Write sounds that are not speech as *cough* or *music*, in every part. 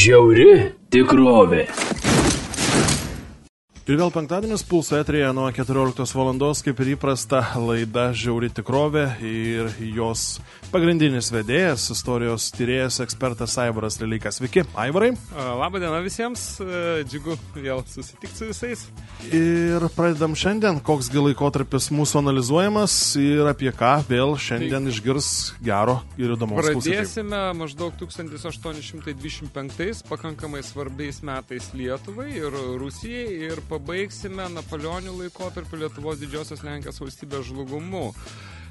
Žiauri tikrovė. Ir vėl penktadienis pulso etrėje nuo 14 valandos, kaip ir įprasta, laida Žiauri tikrovė ir jos pagrindinis vedėjas, istorijos tyrėjas, ekspertas Aivaras Lelykas. Sveiki, Aivarai. Labą dieną visiems, džiugu vėl susitikti su visais. Ir pradedam šiandien, koksgi laikotarpis mūsų analizuojamas ir apie ką vėl šiandien tai išgirs gero ir įdomaus. Pradėsime klausytojų. maždaug 1825, pakankamai svarbiais metais Lietuvai ir Rusijai ir pabaigsime Napoleonių laikotarpį Lietuvos didžiosios Lenkijos valstybės žlugumu.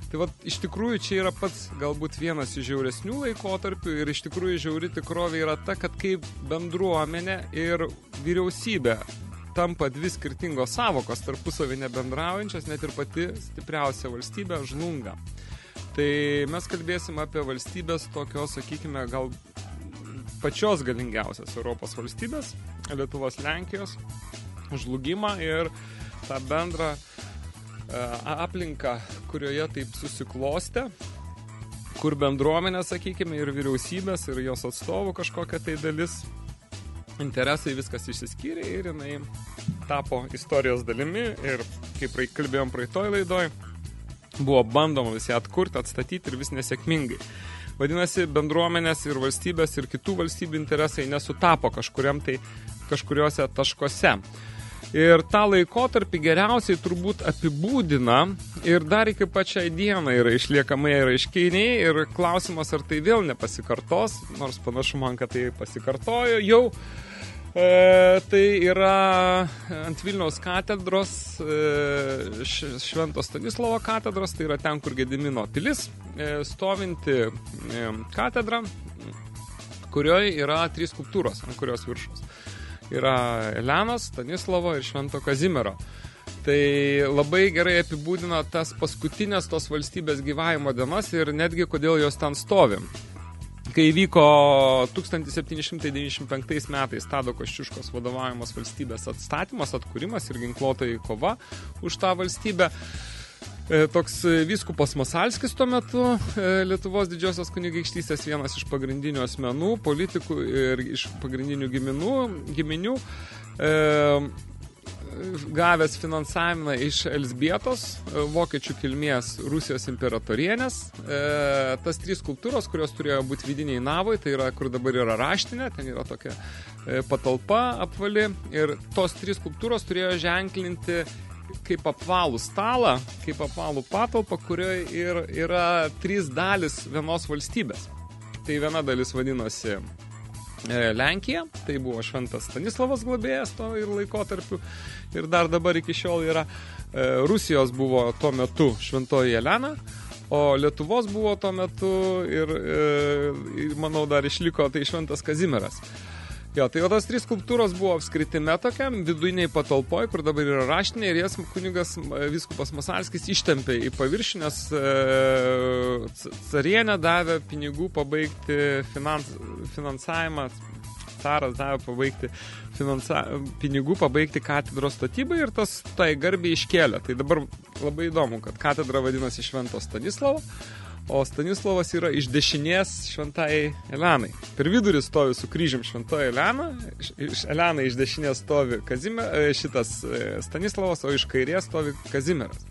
Tai va, iš tikrųjų čia yra pats galbūt vienas iš žiauresnių laikotarpių ir iš tikrųjų žiauri tikrovė yra ta, kad kaip bendruomenė ir vyriausybė tampa dvi skirtingos savokos tarpusavį nebendraujančios, net ir pati stipriausia valstybė žlunga. Tai mes kalbėsim apie valstybės tokios, sakykime, gal pačios galingiausias Europos valstybės, Lietuvos Lenkijos, žlugimą ir tą bendrą aplinką, kurioje taip susiklostė, kur bendruomenė, sakykime, ir vyriausybės, ir jos atstovų kažkokia tai dalis, interesai viskas išsiskyrė ir jinai tapo istorijos dalimi ir, kaip kalbėjom praeitoj laidoj, buvo bandoma visi atkurti, atstatyti ir vis nesėkmingai. Vadinasi, bendruomenės ir valstybės ir kitų valstybių interesai nesutapo kažkuriam tai kažkuriuose taškuose. Ir tą laikotarpį geriausiai turbūt apibūdina ir dar iki pačiai dieną yra išliekamai ir aiškiniai ir klausimas, ar tai vėl nepasikartos, nors panašu man, kad tai pasikartojo jau. E, tai yra ant Vilniaus katedros, e, Šventos Stanislovo katedros, tai yra ten, kur Gedimino pilis, e, stovinti e, katedra, kurioje yra trys skulptūros, ant kurios viršus yra Elenos, Stanislovo ir Švento Kazimiero. Tai labai gerai apibūdina tas paskutinės tos valstybės gyvavimo dienas ir netgi kodėl jos ten stovi. Kai vyko 1795 metais Tado Koščiuškos vadovavimas valstybės atstatymas, atkūrimas ir ginkluotojai kova už tą valstybę, toks e, vyskupas Masalskis tuo metu, e, Lietuvos didžiosios kunigaikštystės vienas iš pagrindinių asmenų, politikų ir iš pagrindinių giminų, giminių, e, gavęs finansavimą iš Elsbietos, vokiečių kilmės Rusijos imperatorienės. E, tas trys skulptūros, kurios turėjo būti vidiniai navoj, tai yra, kur dabar yra raštinė, ten yra tokia e, patalpa apvali ir tos trys skulptūros turėjo ženklinti kaip apvalų stalą, kaip apvalų patalpą, kurioje ir yra trys dalis vienos valstybės. Tai viena dalis vadinosi e, Lenkija, tai buvo šventas Stanislavas globėjas to ir laikotarpiu ir dar dabar iki šiol yra. E, Rusijos buvo tuo metu šventoji Elena, o Lietuvos buvo tuo metu ir, e, manau, dar išliko tai šventas Kazimieras. Jo, tai o tos trys skulptūros buvo apskritime tokiam vidujiniai patalpoj, kur dabar yra raštinė ir jas kunigas viskupas Masalskis ištempė į paviršį, nes e, carienė davė pinigų pabaigti finans, finansavimą, caras davė pabaigti finansa, pinigų pabaigti katedros statybą ir tas tai garbiai iškėlė. Tai dabar labai įdomu, kad katedra vadinasi Švento Stanislavo, o Stanislavas yra iš dešinės šventai Elenai. Per vidurį stovi su kryžium šventoji Elena, iš Elena iš dešinės stovi Kazime, e, šitas e, Stanislavas, o iš kairės stovi Kazimieras.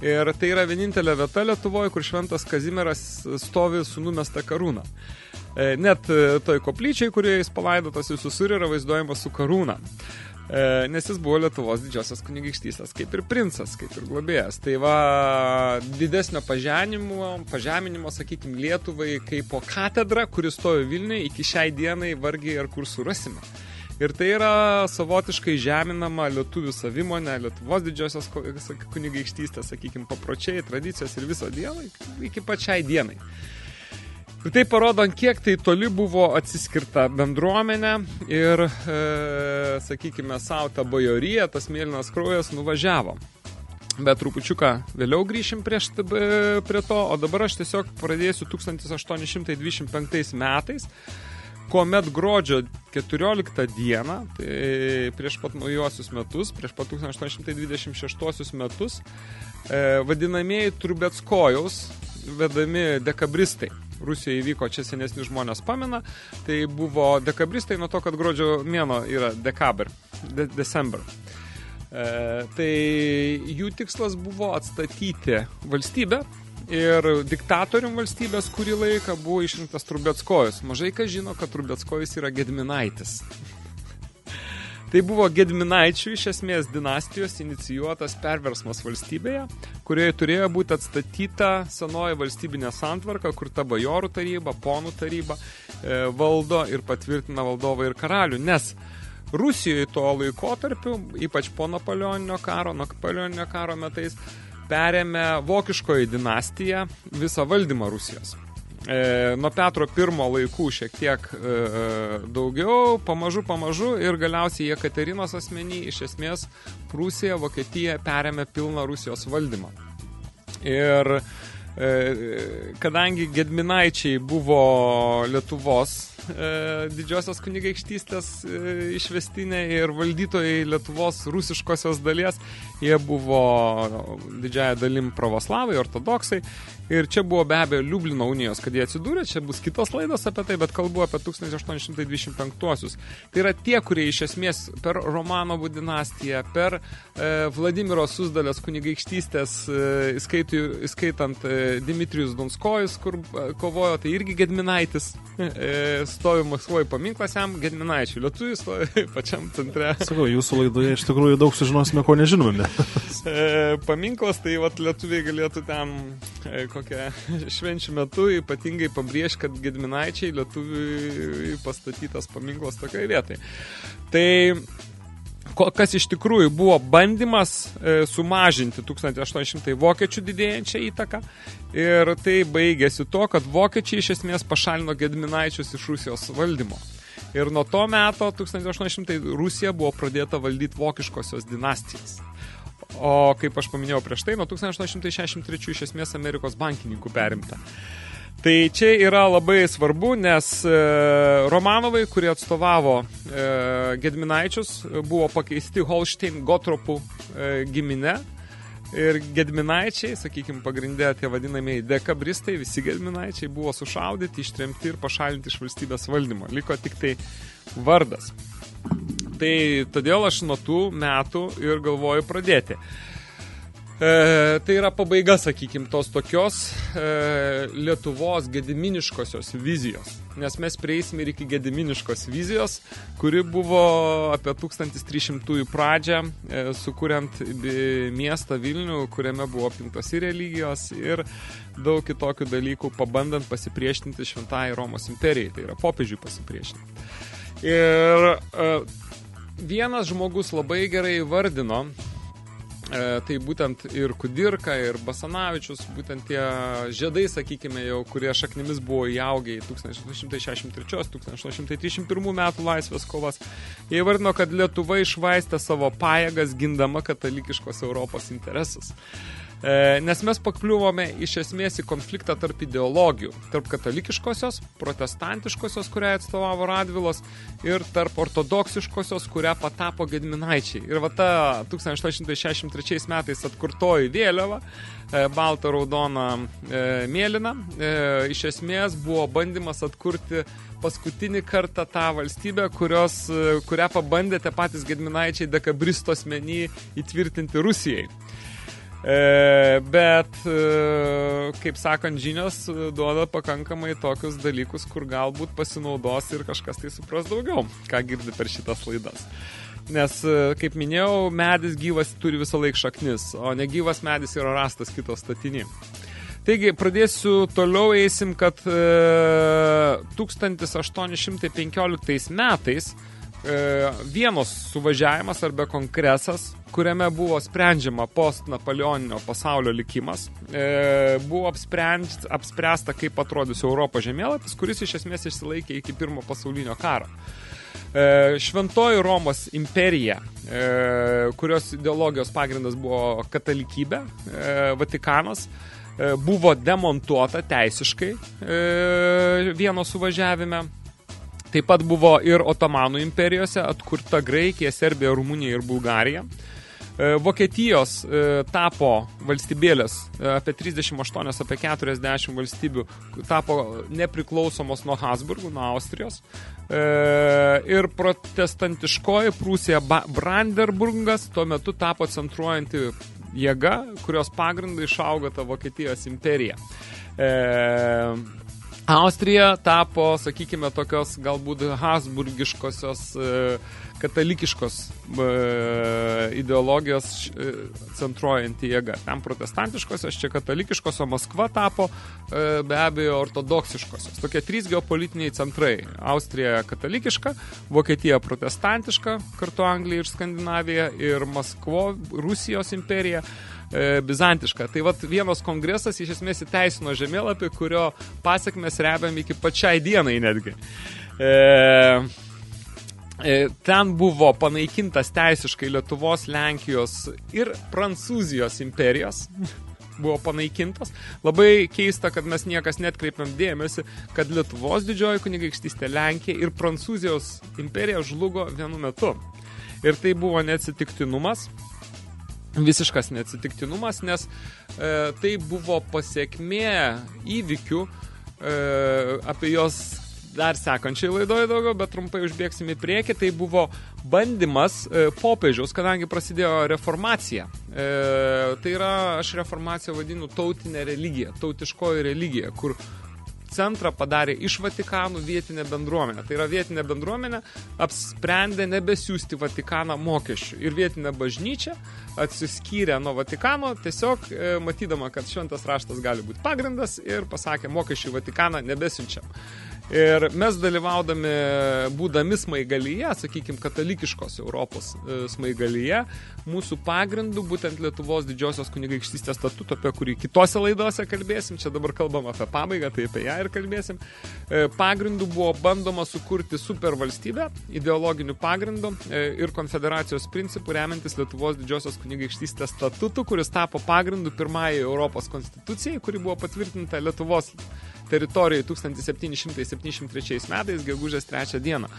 Ir tai yra vienintelė vieta Lietuvoje, kur šventas Kazimieras stovi su numesta karūna. E, net toj koplyčiai, kurioje jis palaidotas, jis susur yra vaizduojamas su karūna. E, nes jis buvo Lietuvos didžiosios kunigaikštystės, kaip ir princas, kaip ir globėjas. Tai va, didesnio pažeminimo, pažeminimo sakykime, Lietuvai kaip po katedrą, kuris stovi Vilniui, iki šiai dienai vargiai ar kur surasime. Ir tai yra savotiškai žeminama lietuvių savimonė, Lietuvos didžiosios kunigaikštystės, sakykime, papročiai, tradicijos ir viso dienai, iki pačiai dienai. Tai parodo, kiek tai toli buvo atsiskirta bendruomenė ir, e, sakykime, savo tą bajoriją, tas mėlynas kraujas nuvažiavo. Bet trupučiuką vėliau grįšim prieš, prie to, o dabar aš tiesiog pradėsiu 1825 metais, kuomet gruodžio 14 dieną, tai prieš pat naujuosius metus, prieš pat 1826 metus, e, vadinamieji Trubetskojaus vedami dekabristai. Rusijoje įvyko, čia senesni žmonės pamena, tai buvo dekabristai nuo to, kad gruodžio mėno yra dekaber, de december. E, tai jų tikslas buvo atstatyti valstybę ir diktatorium valstybės kurį laiką buvo išrinktas Trubetskojus. Mažai kas žino, kad Trubetskojus yra Gedminaitis. Tai buvo Gedminaičių iš esmės dinastijos inicijuotas perversmas valstybėje, kurioje turėjo būti atstatyta senoji valstybinė santvarka, kur ta bajorų taryba, ponų taryba e, valdo ir patvirtina valdovą ir karalių. Nes Rusijoje tuo laikotarpiu, ypač po Napoleoninio karo, Napoleoninio karo metais, perėmė vokiškoji dinastija visą valdymą Rusijos e, nuo Petro pirmo laikų šiek tiek e, daugiau, pamažu, pamažu ir galiausiai Jekaterinos asmenį iš esmės Prūsija, Vokietija perėmė pilną Rusijos valdymą. Ir e, kadangi Gedminaičiai buvo Lietuvos didžiosios kunigaikštystės e, išvestinė ir valdytojai Lietuvos rusiškosios dalies, jie buvo didžiaja dalim pravoslavai, ortodoksai. Ir čia buvo be abejo Liublino unijos, kad jie atsidūrė, čia bus kitos laidos apie tai, bet kalbu apie 1825-uosius. Tai yra tie, kurie iš esmės per Romanovų dinastiją, per e, Vladimiro Susdalės kunigaikštystės, e, įskaitant e, Dimitrijus Donskojus, kur e, kovojo, tai irgi Gedminaitis, *laughs* e, stovi Maskvoje paminklas jam Gedminaičiui, lietuvių stovi *laughs* pačiam centre. Sakau, jūsų laidoje iš tikrųjų daug sužinosime, ko nežinome. *laughs* e, paminklas, tai vat lietuviai galėtų ten e, kokią švenčių metu ypatingai pabrėž, kad Gedminaičiai lietuviui pastatytas paminklas tokiai vietai. Tai kas iš tikrųjų buvo bandymas e, sumažinti 1800 vokiečių didėjančią įtaką ir tai baigėsi to, kad vokiečiai iš esmės pašalino Gedminaičius iš Rusijos valdymo. Ir nuo to meto 1800 Rusija buvo pradėta valdyti vokiškosios dinastijos. O kaip aš paminėjau prieš tai, nuo 1863 iš esmės Amerikos bankininkų perimta. Tai čia yra labai svarbu, nes e, Romanovai, kurie atstovavo e, Gedminaičius, buvo pakeisti Holstein Gotropų e, gimine. Ir Gedminaičiai, sakykime, pagrindė tie vadinamieji dekabristai, visi Gedminaičiai buvo sušaudyti, ištremti ir pašalinti iš valstybės valdymo. Liko tik tai vardas. Tai todėl aš nuo tų metų ir galvoju pradėti. E, tai yra pabaiga, sakykime, tos tokios e, Lietuvos gediminiškosios vizijos. Nes mes prieisime ir iki gediminiškos vizijos, kuri buvo apie 1300 pradžią, e, sukuriant miestą Vilnių, kuriame buvo apimtos ir religijos, ir daug kitokių dalykų, pabandant pasipriešinti šventai Romos imperijai, tai yra popiežiui pasipriešinti. Ir e, vienas žmogus labai gerai vardino, e, tai būtent ir Kudirka, ir Basanavičius, būtent tie žiedai, sakykime, jau, kurie šaknimis buvo įaugę į 1863-1831 metų laisvės kovas. Jie vardino, kad Lietuva išvaistė savo pajėgas gindama katalikiškos Europos interesus. E, nes mes pakliuvome iš esmės į konfliktą tarp ideologijų, tarp katalikiškosios, protestantiškosios, kurią atstovavo Radvilos, ir tarp ortodoksiškosios, kurią patapo Gedminaičiai. Ir va ta 1863 metais atkurtoji vėliava, e, balta, raudona, e, mėlyna, iš esmės buvo bandymas atkurti paskutinį kartą tą valstybę, kurios, kurią pabandėte patys Gedminaičiai dekabristos menį įtvirtinti Rusijai. E, bet, e, kaip sakant, žinios duoda pakankamai tokius dalykus, kur galbūt pasinaudos ir kažkas tai supras daugiau, ką girdi per šitas laidas. Nes, e, kaip minėjau, medis gyvas turi visą laik šaknis, o negyvas medis yra rastas kito statinį. Taigi, pradėsiu toliau eisim, kad e, 1815 metais e, vienos suvažiavimas arba kongresas, kuriame buvo sprendžiama post-Napoleoninio pasaulio likimas, e, buvo apspręsta, kaip atrodys Europos žemėlapis, kuris iš esmės išsilaikė iki pirmo pasaulinio karo. E, šventoji Romos imperija, e, kurios ideologijos pagrindas buvo katalikybė, e, Vatikanas, e, buvo demontuota teisiškai e, vieno suvažiavime Taip pat buvo ir Otomanų imperijose atkurta Graikija, Serbija, Rumunija ir Bulgarija. E, Vokietijos e, tapo valstybėlės e, apie 38, apie 40 valstybių tapo nepriklausomos nuo Habsburgų, nuo Austrijos. Ir protestantiškoji Prūsija Brandenburgas tuo metu tapo centruojanti jėga, kurios pagrindai išaugo ta Vokietijos imperija. Austrija tapo, sakykime, tokios galbūt Habsburgiškosios katalikiškos e, ideologijos e, centruojanti jėga. Ten protestantiškosios, čia katalikiškos, o Maskva tapo e, be abejo ortodoksiškosios. Tokie trys geopolitiniai centrai. Austrija katalikiška, Vokietija protestantiška, kartu Anglija ir Skandinavija ir Maskvo, Rusijos imperija e, bizantiška. Tai vat vienos kongresas iš esmės įteisino žemėlapį, kurio pasiekmes rebiam iki pačiai dienai netgi. E, E, ten buvo panaikintas teisiškai Lietuvos, Lenkijos ir Prancūzijos imperijos. buvo panaikintas. Labai keista, kad mes niekas netkreipiam dėmesį, kad Lietuvos didžioji kunigaikštystė Lenkija ir Prancūzijos imperija žlugo vienu metu. Ir tai buvo neatsitiktinumas, visiškas neatsitiktinumas, nes e, tai buvo pasiekmė įvykių, e, apie jos dar sekančiai laidoje daugiau, bet trumpai užbėgsime į priekį. Tai buvo bandymas e, popiežiaus, kadangi prasidėjo reformacija. E, tai yra, aš reformaciją vadinu tautinę religiją, tautiškoji religija, kur centrą padarė iš Vatikanų vietinė bendruomenė. Tai yra vietinė bendruomenė apsprendė nebesiųsti Vatikaną mokesčių. Ir vietinė bažnyčia atsiskyrė nuo Vatikano, tiesiog e, matydama, kad šventas raštas gali būti pagrindas ir pasakė mokesčių Vatikaną nebesiunčiam. Ir mes dalyvaudami, būdami smaigalyje, sakykime, katalikiškos Europos e, smaigalyje, mūsų pagrindų, būtent Lietuvos didžiosios kunigaikštystės statuto, apie kurį kitose laidose kalbėsim, čia dabar kalbam apie pabaigą, tai apie ją ir kalbėsim, e, pagrindų buvo bandoma sukurti supervalstybę, ideologinių pagrindų e, ir konfederacijos principų remiantis Lietuvos didžiosios kunigaikštystės statutų, kuris tapo pagrindu pirmąjį Europos konstitucijai, kuri buvo patvirtinta Lietuvos teritorijai 1773 metais, gegužės 3 dieną.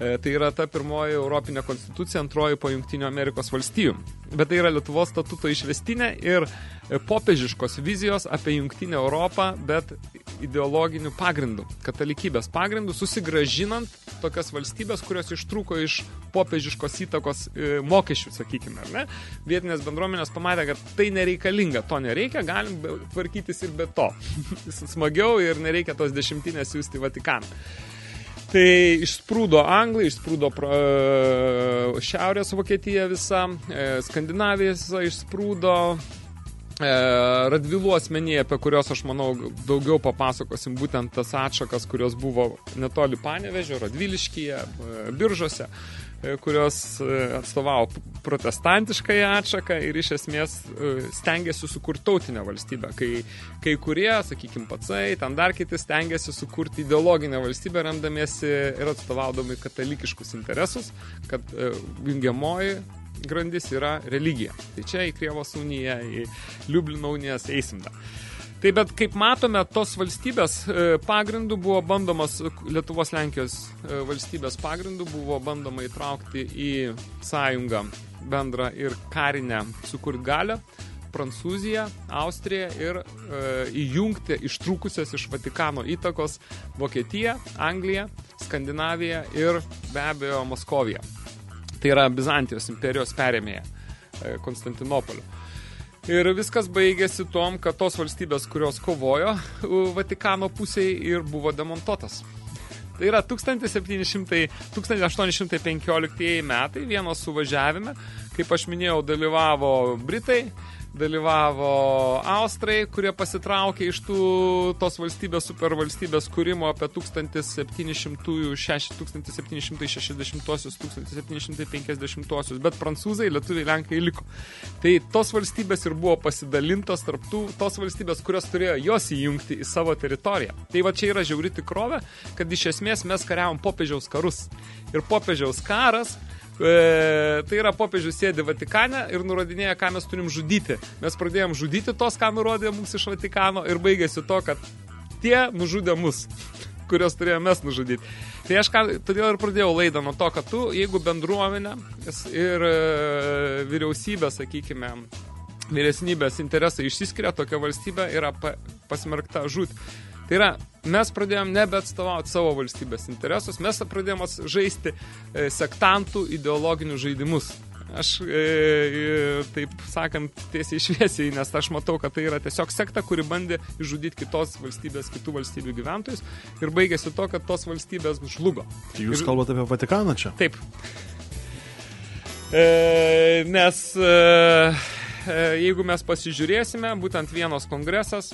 E, tai yra ta pirmoji Europinė konstitucija, antroji po Jungtinių Amerikos valstijų. Bet tai yra Lietuvos statuto išvestinė ir popiežiškos vizijos apie Jungtinę Europą, bet ideologinių pagrindų, katalikybės pagrindų, susigražinant tokias valstybės, kurios ištrūko iš popiežiškos įtakos e, mokesčių, sakykime, ar ne? Vietinės bendruomenės pamatė, kad tai nereikalinga, to nereikia, galim tvarkytis ir be to. *laughs* Smagiau ir nereikia tos dešimtinės siūsti Vatikaną. Tai išsprūdo Anglija, išsprūdo pra, e, Šiaurės Vokietija visa, e, Skandinavija visa išsprūdo, e, Radvilų asmenyje, apie kurios aš manau daugiau papasakosim, būtent tas atšakas, kurios buvo netoli Panevežio, Radviliškyje, Biržose. E, kurios e, atstovavo protestantiškai atšaką ir iš esmės e, stengiasi sukurti tautinę valstybę. Kai, kai kurie, sakykime, patsai, ten dar kiti stengiasi sukurti ideologinę valstybę, remdamiesi ir atstovaudami katalikiškus interesus, kad jungiamoji grandis yra religija. Tai čia į Krievos uniją, į Liublino unijas eisim dar. Tai bet kaip matome, tos valstybės e, pagrindų buvo bandomas, Lietuvos Lenkijos e, valstybės pagrindų buvo bandoma įtraukti į sąjungą bendrą ir karinę sukurti galę. Prancūziją, Austriją ir e, įjungti ištrūkusias iš Vatikano įtakos Vokietiją, Angliją, Skandinaviją ir be abejo Moskoviją. Tai yra Bizantijos imperijos perėmėje e, Konstantinopolio. Ir viskas baigėsi tom, kad tos valstybės, kurios kovojo Vatikano pusėje ir buvo demontuotas. Tai yra 1700, 1815 metai vienos suvažiavime, kaip aš minėjau, dalyvavo Britai, dalyvavo Austrai, kurie pasitraukė iš tų tos valstybės, supervalstybės kūrimo apie 1760-1750-1750, bet prancūzai, lietuviai, lenkai liko. Tai tos valstybės ir buvo pasidalintos tarp tų, tos valstybės, kurios turėjo jos įjungti į savo teritoriją. Tai va čia yra žiauri tikrovė, kad iš esmės mes kariavom popiežiaus karus. Ir popiežiaus karas E, tai yra popiežius sėdi Vatikane ir nurodinėja, ką mes turim žudyti. Mes pradėjom žudyti tos, ką nurodė mums iš Vatikano ir baigėsi to, kad tie nužudė mus. *laughs* kurios turėjome mes nužudyti. Tai aš ką, todėl ir pradėjau laidą nuo to, kad tu, jeigu bendruomenė ir e, vyriausybė, sakykime, vyresnybės interesai išsiskiria, tokia valstybė yra pa, pasmerkta žūti. Tai yra, mes pradėjom nebeatstovauti savo valstybės interesus, mes pradėjom žaisti e, sektantų ideologinius žaidimus. Aš, e, e, taip sakant, tiesiai šviesiai, nes aš matau, kad tai yra tiesiog sekta, kuri bandė išžudyti kitos valstybės, kitų valstybių gyventojus ir baigėsi to, kad tos valstybės žlugo. Jūs ir, kalbate apie Vatikaną čia? Taip. E, nes e, e jeigu mes pasižiūrėsime, būtent vienos kongresas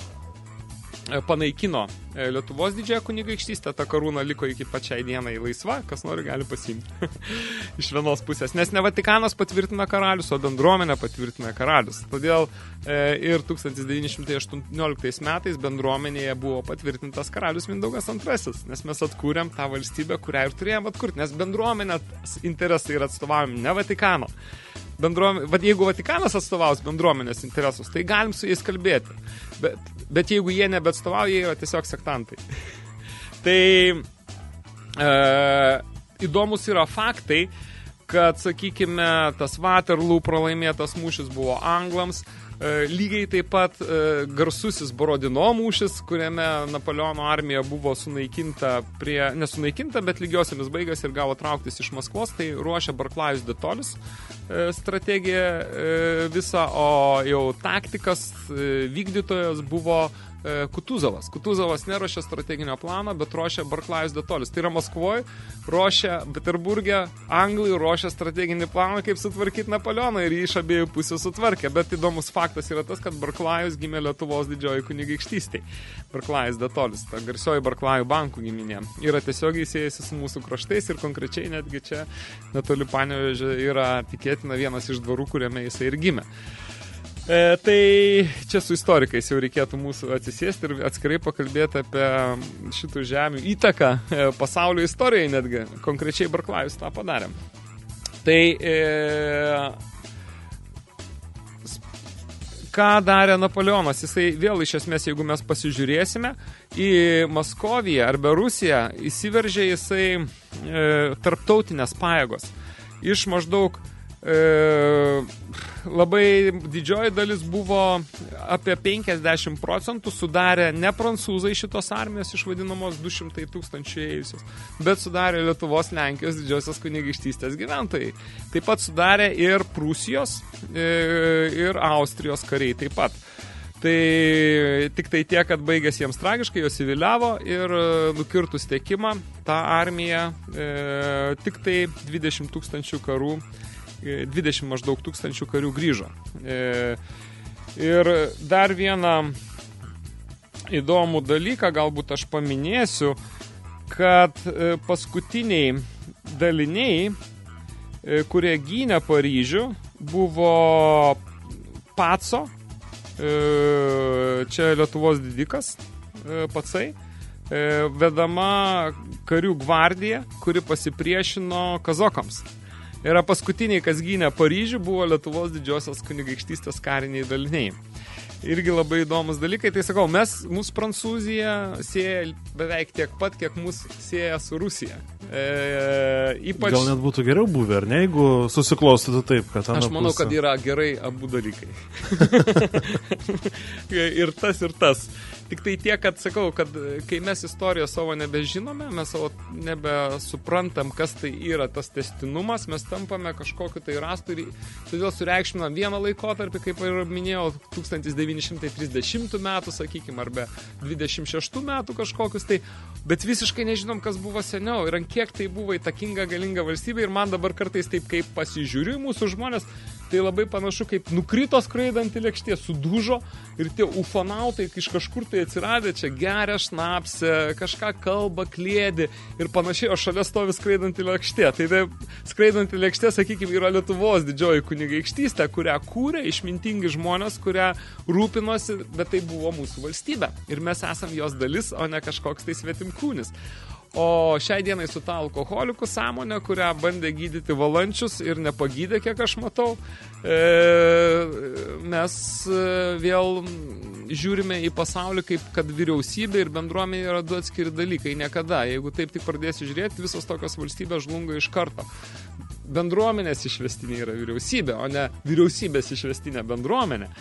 panaikino e, Lietuvos didžiąją kunigaikštystę, ta karūna liko iki pačiai dienai laisva, kas nori gali pasiimti *laughs* iš vienos pusės. Nes ne Vatikanas patvirtina karalius, o bendruomenė patvirtina karalius. Todėl e, ir 1918 metais bendruomenėje buvo patvirtintas karalius Mindaugas II, nes mes atkūrėm tą valstybę, kurią ir turėjom atkurti, nes bendruomenės interesai yra atstovavim ne Vatikano bendruomenė, vad jeigu Vatikanas atstovaus bendruomenės interesus, tai galim su jais kalbėti. Bet, bet jeigu jie nebeatstovauja, jie yra tiesiog sektantai. *laughs* tai e, įdomus yra faktai, kad, sakykime, tas Waterloo pralaimėtas mūšis buvo anglams, lygiai taip pat e, garsusis Borodino mūšis, kuriame Napoleono armija buvo sunaikinta prie, nesunaikinta, bet lygiosiamis baigas ir gavo trauktis iš Maskvos, tai ruošia Barklajus Detolis e, strategiją visą, o jau taktikas vykdytojas buvo E, Kutuzovas. Kutuzovas neruošia strateginio plano, bet ruošia Barklajus Detolis. Tai yra Maskvoje, ruošia Peterburgė, Anglijų ruošia strateginį planą, kaip sutvarkyti Napoleoną ir jį iš abiejų pusių sutvarkė. Bet įdomus faktas yra tas, kad Barklajus gimė Lietuvos didžioji kunigaikštystėje. Barklajus Detolis, ta garsioji Barklajų bankų giminė, yra tiesiogiai siejasi su mūsų kraštais ir konkrečiai netgi čia netoli Panevežė yra tikėtina vienas iš dvarų, kuriame jisai ir gimė. E, tai čia su istorikais jau reikėtų mūsų atsisėsti ir atskirai pakalbėti apie šitų žemių įtaką e, pasaulio istorijai netgi. Konkrečiai Barklajus tą padarė. Tai e, ką darė Napoleonas? Jisai vėl iš esmės, jeigu mes pasižiūrėsime į Maskoviją arba Rusiją, įsiveržė jisai e, tarptautinės pajėgos. Iš maždaug e, labai didžioji dalis buvo apie 50 procentų sudarė ne prancūzai šitos armijos iš vadinamos 200 tūkstančių ėjusios, bet sudarė Lietuvos, Lenkijos didžiosios kunigaikštystės gyventojai. Taip pat sudarė ir Prūsijos e, ir Austrijos kariai taip pat. Tai tik tai tiek, kad baigėsi jiems tragiškai, jos įviliavo ir e, nukirtus tiekimą, tą armiją e, tik tai 20 tūkstančių karų 20 maždaug tūkstančių karių grįžo. E, ir dar vieną įdomų dalyką galbūt aš paminėsiu, kad e, paskutiniai daliniai, e, kurie gynė Paryžių, buvo Paco, čia Lietuvos didikas, patsai, vedama karių gvardija, kuri pasipriešino kazokams. Yra paskutiniai, kas gynė Paryžių, buvo Lietuvos didžiosios kunigaikštystės kariniai daliniai. Irgi labai įdomus dalykai. Tai sakau, mes, mūsų Prancūzija sieja beveik tiek pat, kiek mūsų sieja su Rusija. E, ypač... Gal net būtų geriau buvę, ar ne, jeigu susiklostytų taip, kad... Aš manau, pusė... kad yra gerai abu dalykai. *laughs* *laughs* ir tas, ir tas. Tik tai tiek, kad sakau, kad kai mes istorijos savo nebežinome, mes savo nebesuprantam, kas tai yra tas testinumas, mes tampame kažkokiu tai rastu ir todėl sureikšminam vieną laikotarpį, kaip ir minėjau, 1930 metų, sakykime, arba 26 metų kažkokius tai, bet visiškai nežinom, kas buvo seniau ir ant kiek tai buvo įtakinga, galinga valstybė ir man dabar kartais taip, kaip pasižiūriu mūsų žmonės, tai labai panašu, kaip nukrito skraidantį lėkštė, sudužo ir tie ufonautai iš kažkur tai atsiradę čia geria šnapsę, kažką kalba, klėdi ir panašiai, o šalia stovi skraidantį lėkštė. Tai tai skraidantį lėkštė, sakykime, yra Lietuvos didžioji kunigaikštystė, kurią kūrė išmintingi žmonės, kurią rūpinosi, bet tai buvo mūsų valstybė. Ir mes esam jos dalis, o ne kažkoks tai svetimkūnis. O šiai dienai su ta alkoholikų sąmonė, kurią bandė gydyti valančius ir nepagydė, kiek aš matau, e, mes e, vėl žiūrime į pasaulį kaip kad vyriausybė ir bendruomenė yra du atskiri dalykai. Niekada, jeigu taip tik pradėsi žiūrėti, visos tokios valstybės žlunga iš karto. Bendruomenės išvestinė yra vyriausybė, o ne vyriausybės išvestinė bendruomenė.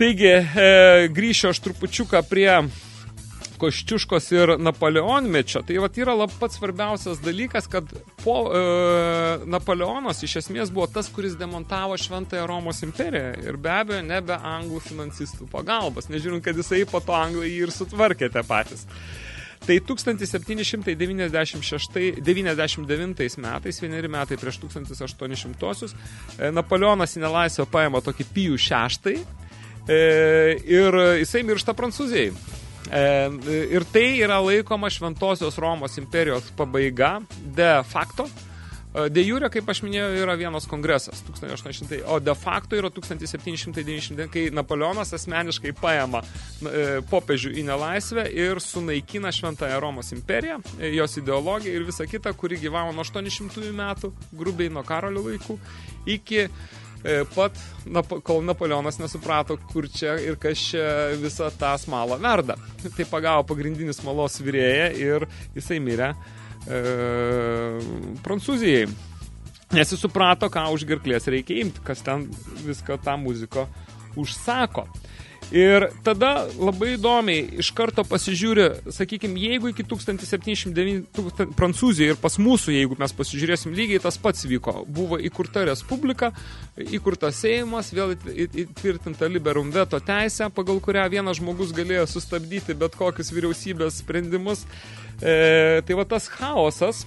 Taigi, e, grįšiu aš trupučiuką prie Koščiuškos ir Napoleonmečio, tai vat yra lab, pats svarbiausias dalykas, kad po e, Napoleonas iš esmės buvo tas, kuris demontavo Šventąją Romos imperiją ir be abejo nebe anglų financistų pagalbas, nežiūrint, kad jisai po to anglai jį ir sutvarkėte patys. Tai 1799 metais, vieneri metai prieš 1800-osius, e, Napoleonas į nelaisvę paėmė tokį Pijų šeštai e, ir jisai miršta Prancūzijai. E, ir tai yra laikoma Šventosios Romos imperijos pabaiga de facto. De jure, kaip aš minėjau, yra vienas kongresas, 1800, o de facto yra 1790, kai Napoleonas asmeniškai paėma popiežių į nelaisvę ir sunaikina Šventąją Romos imperiją, jos ideologiją ir visą kitą, kuri gyvavo nuo 800 metų, grubiai nuo karolio laikų, iki pat, kol Napoleonas nesuprato, kur čia ir kas čia visą tą smalą verda. Tai pagavo pagrindinis malos vyrėją ir jisai mirė e, Prancūzijai. Nes jis suprato, ką už gerklės reikia imti, kas ten viską tą muziko užsako. Ir tada labai įdomiai iš karto pasižiūri, sakykime, jeigu iki 1709 Prancūzijoje ir pas mūsų, jeigu mes pasižiūrėsim lygiai, tas pats vyko. Buvo įkurta respublika, įkurtas Seimas, vėl įtvirtinta liberum veto teisė, pagal kurią vienas žmogus galėjo sustabdyti bet kokius vyriausybės sprendimus. E, tai va tas chaosas